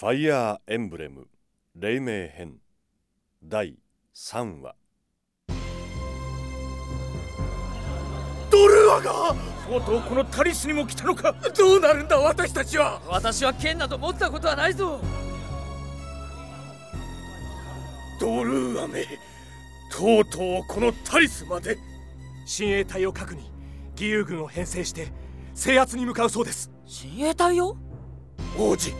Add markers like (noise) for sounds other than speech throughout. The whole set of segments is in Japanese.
ファイヤーエンブレム黎明編第3話。ドルアがとうとうこのタリスにも来たのか？どうなるんだ私たちは？私は剣など持ったことはないぞ。ドルーアめとうとうこのタリスまで。親衛隊を核に義勇軍を編成して制圧に向かうそうです。親衛隊よ王子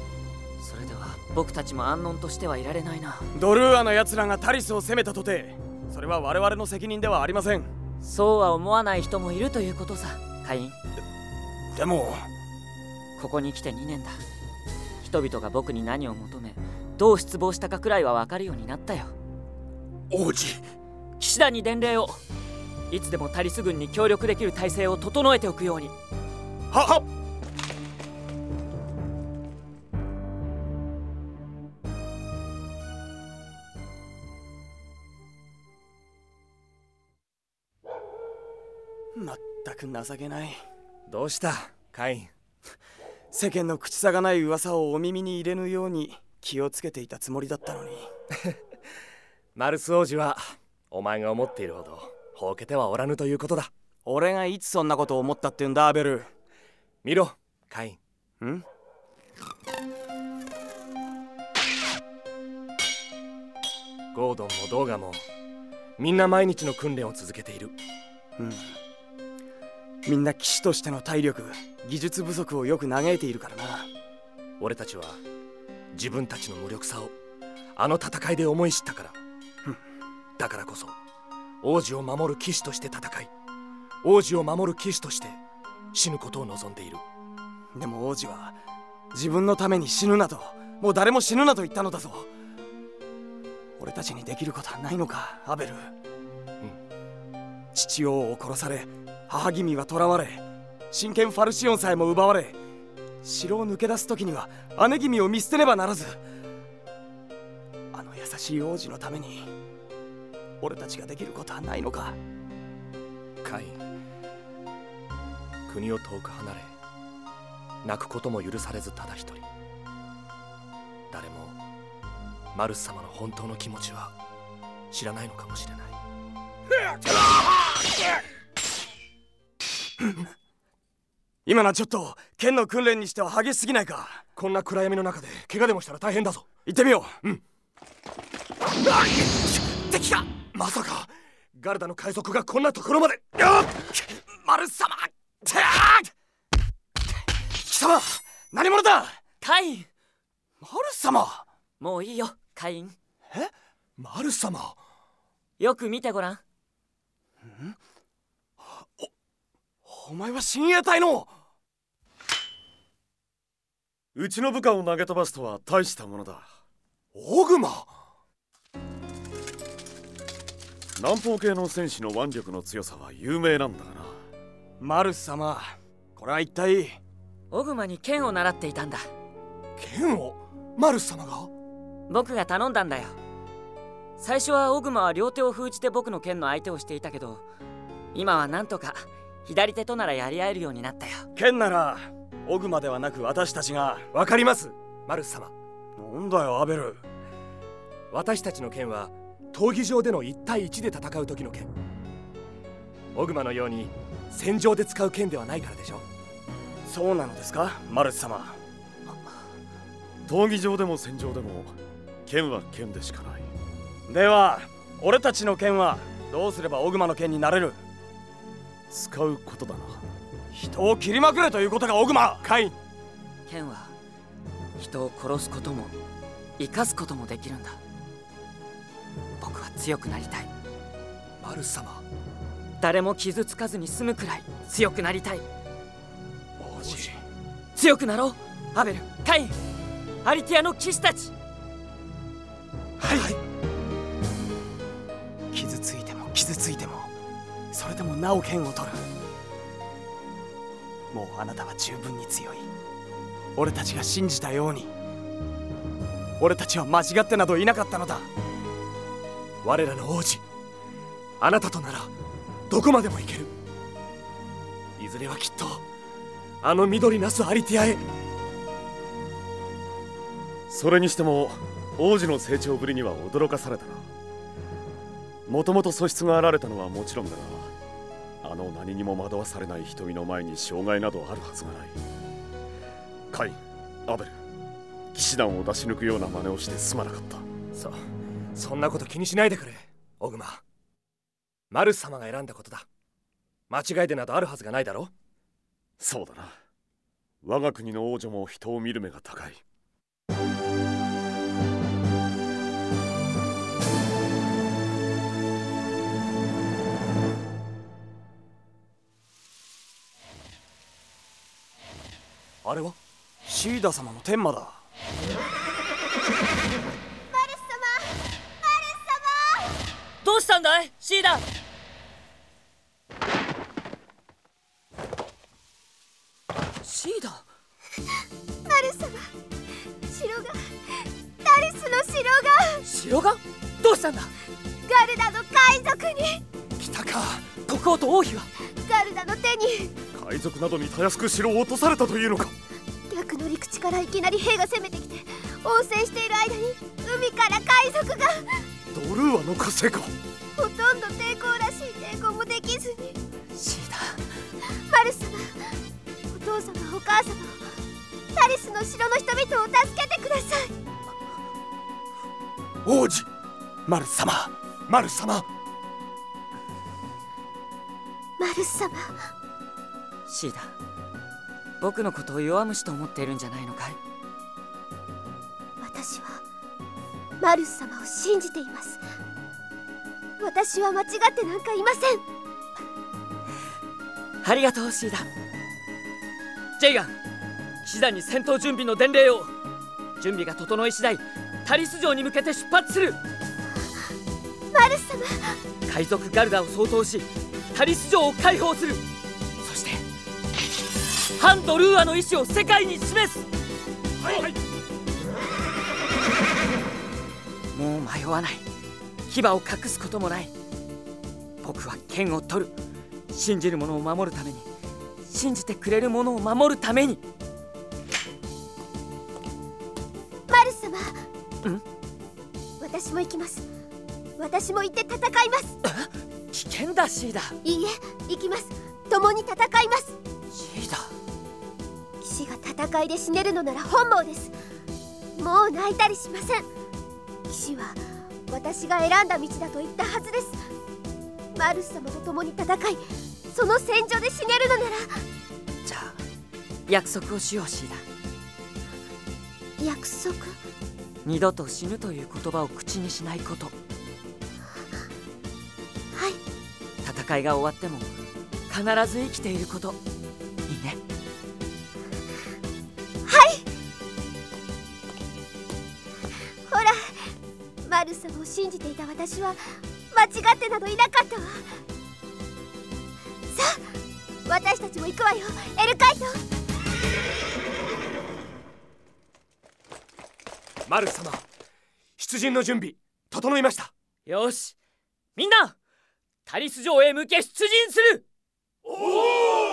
僕たちも安穏としてはいられないな。ドルーアの奴らがタリスを攻めたとてそれは我々の責任ではありません。そうは思わない人もいるということさ。カイン。でもここに来て2年だ。人々が僕に何を求めどう失望したかくらいは分かるようになったよ。王子。騎士団に伝令を。いつでもタリス軍に協力できる体制を整えておくように。ははまったく情けない。どうした？カイン。(laughs) 世間の口さがない噂をお耳に入れぬように気をつけていたつもりだったのに。(laughs) マルス王子はお前が思っているほどほうけてはおらぬということだ。俺がいつそんなことを思ったってんだアベル。見ろカイン。ん？ゴードンもドーガもみんな毎日の訓練を続けている。うんみんな騎士としての体力技術不足をよく嘆いているからな。俺たちは自分たちの無力さをあの戦いで思い知ったから。だからこそ王子を守る騎士として戦い王子を守る騎士として死ぬことを望んでいる。でも王子は自分のために死ぬなともう誰も死ぬなと言ったのだぞ。俺たちにできることはないのかアベル、父王を殺され母君は囚われ真剣ファルシオンさえも奪われ城を抜け出す時には姉君を見捨てねばならずあの優しい王子のために俺たちができることはないのか。カイン国を遠く離れ泣くことも許されずただ一人。誰もマルス様の本当の気持ちは知らないのかもしれない (laughs) 今のはちょっと剣の訓練にしては激しすぎないか？こんな暗闇の中で怪我でもしたら大変だぞ。行ってみよう。うん。敵がまさか。ガルダの海賊がこんなところまで。よっ！マル様。貴様何者だ？カイン。マル様。もういいよカイン。マルス様？よく見てごらん？お前は親衛隊の。うちの部下を投げ飛ばすとは大したものだ。オグマ南方系の戦士の腕力の強さは有名なんだがな。マル様これは一体？オグマに剣を習っていたんだ。剣を？マルス様が？僕が頼んだんだよ。最初はオグマは両手を封じて僕の剣の相手をしていたけど今はなんとか左手とならやり合えるようになったよ。剣ならオグマではなく私たちがわかります。マルス様。なんだよアベル。私たちの剣は闘技場での1対1で戦う時の剣。オグマのように戦場で使う剣ではないからでしょそうなのですかマルス様。闘技場でも戦場でも剣は剣でしかない。では俺たちの剣はどうすればオグマの剣になれる？使うことだな。人を切りまくれということがオグマ。カイン。剣は人を殺すことも生かすこともできるんだ。僕は強くなりたい。マルス様。誰も傷つかずに済むくらい強くなりたい。王子。強くなろうアベル。カイン。アリティアの騎士たち。はい、傷なお剣を取る。もうあなたは十分に強い。俺たちが信じたように。俺たちは間違ってなどいなかったのだ。我らの王子あなたとならどこまでも行ける。いずれはきっとあの緑なすアリティアへ。それにしても王子の成長ぶりには驚かされたな。もともと素質があられたのはもちろんだがあの何にも惑わされない瞳の前に障害などあるはずがない。カインアベル騎士団を出し抜くような真似をしてすまなかった。そそんなこと気にしないでくれオグマ。マルス様が選んだことだ。間違いでなどあるはずがないだろそうだな。我が国の王女も人を見る目が高いあれは？シーダ様の天魔だ。どうしたんだい？シーダ。シーダ？マル様城がダリスの城が城がどうしたんだ？ガルダの海賊に。来たか。国王と王妃は？ガルダの手に。海賊などにたやすく城を落とされたというのか逆の陸地からいきなり兵が攻めてきて応戦している間に海から海賊がドルーアの加勢かほとんど抵抗らしい抵抗もできずにシーダ。マル様お父様お母様タリスの城の人々を助けてください。王子マルス様マルス様。マル様。シーダ僕のことを弱虫と思っているんじゃないのかい？私はマルス様を信じています。私は間違ってなんかいません。ありがとうシーダ。ジェイガン騎士団に戦闘準備の伝令を。準備が整い次第タリス城に向けて出発する。マルス様。海賊ガルダを総統しタリス城を解放する。そしてハンドルーアの意志を世界に示す。はいもう迷わない。牙を隠すこともない。僕は剣を取る。信じる者を守るために。信じてくれる者を守るために。マル様。ん？私も行きます。私も行って戦います。危険だシーダいいえ行きます。共に戦います。シーダ騎士が戦いで死ねるのなら本望です。もう泣いたりしません。騎士は私が選んだ道だと言ったはずです。マルス様と共に戦いその戦場で死ねるのなら。じゃあ約束をしようシーダ。約束？二度と死ぬという言葉を口にしないこと。はい。戦いが終わっても必ず生きていることマルス様を信じていた私は間違ってなどいなかったわ。さあ私たちも行くわよ。エルカイトマルス様出陣の準備整いました。よしみんなタリス城へ向け出陣する。おお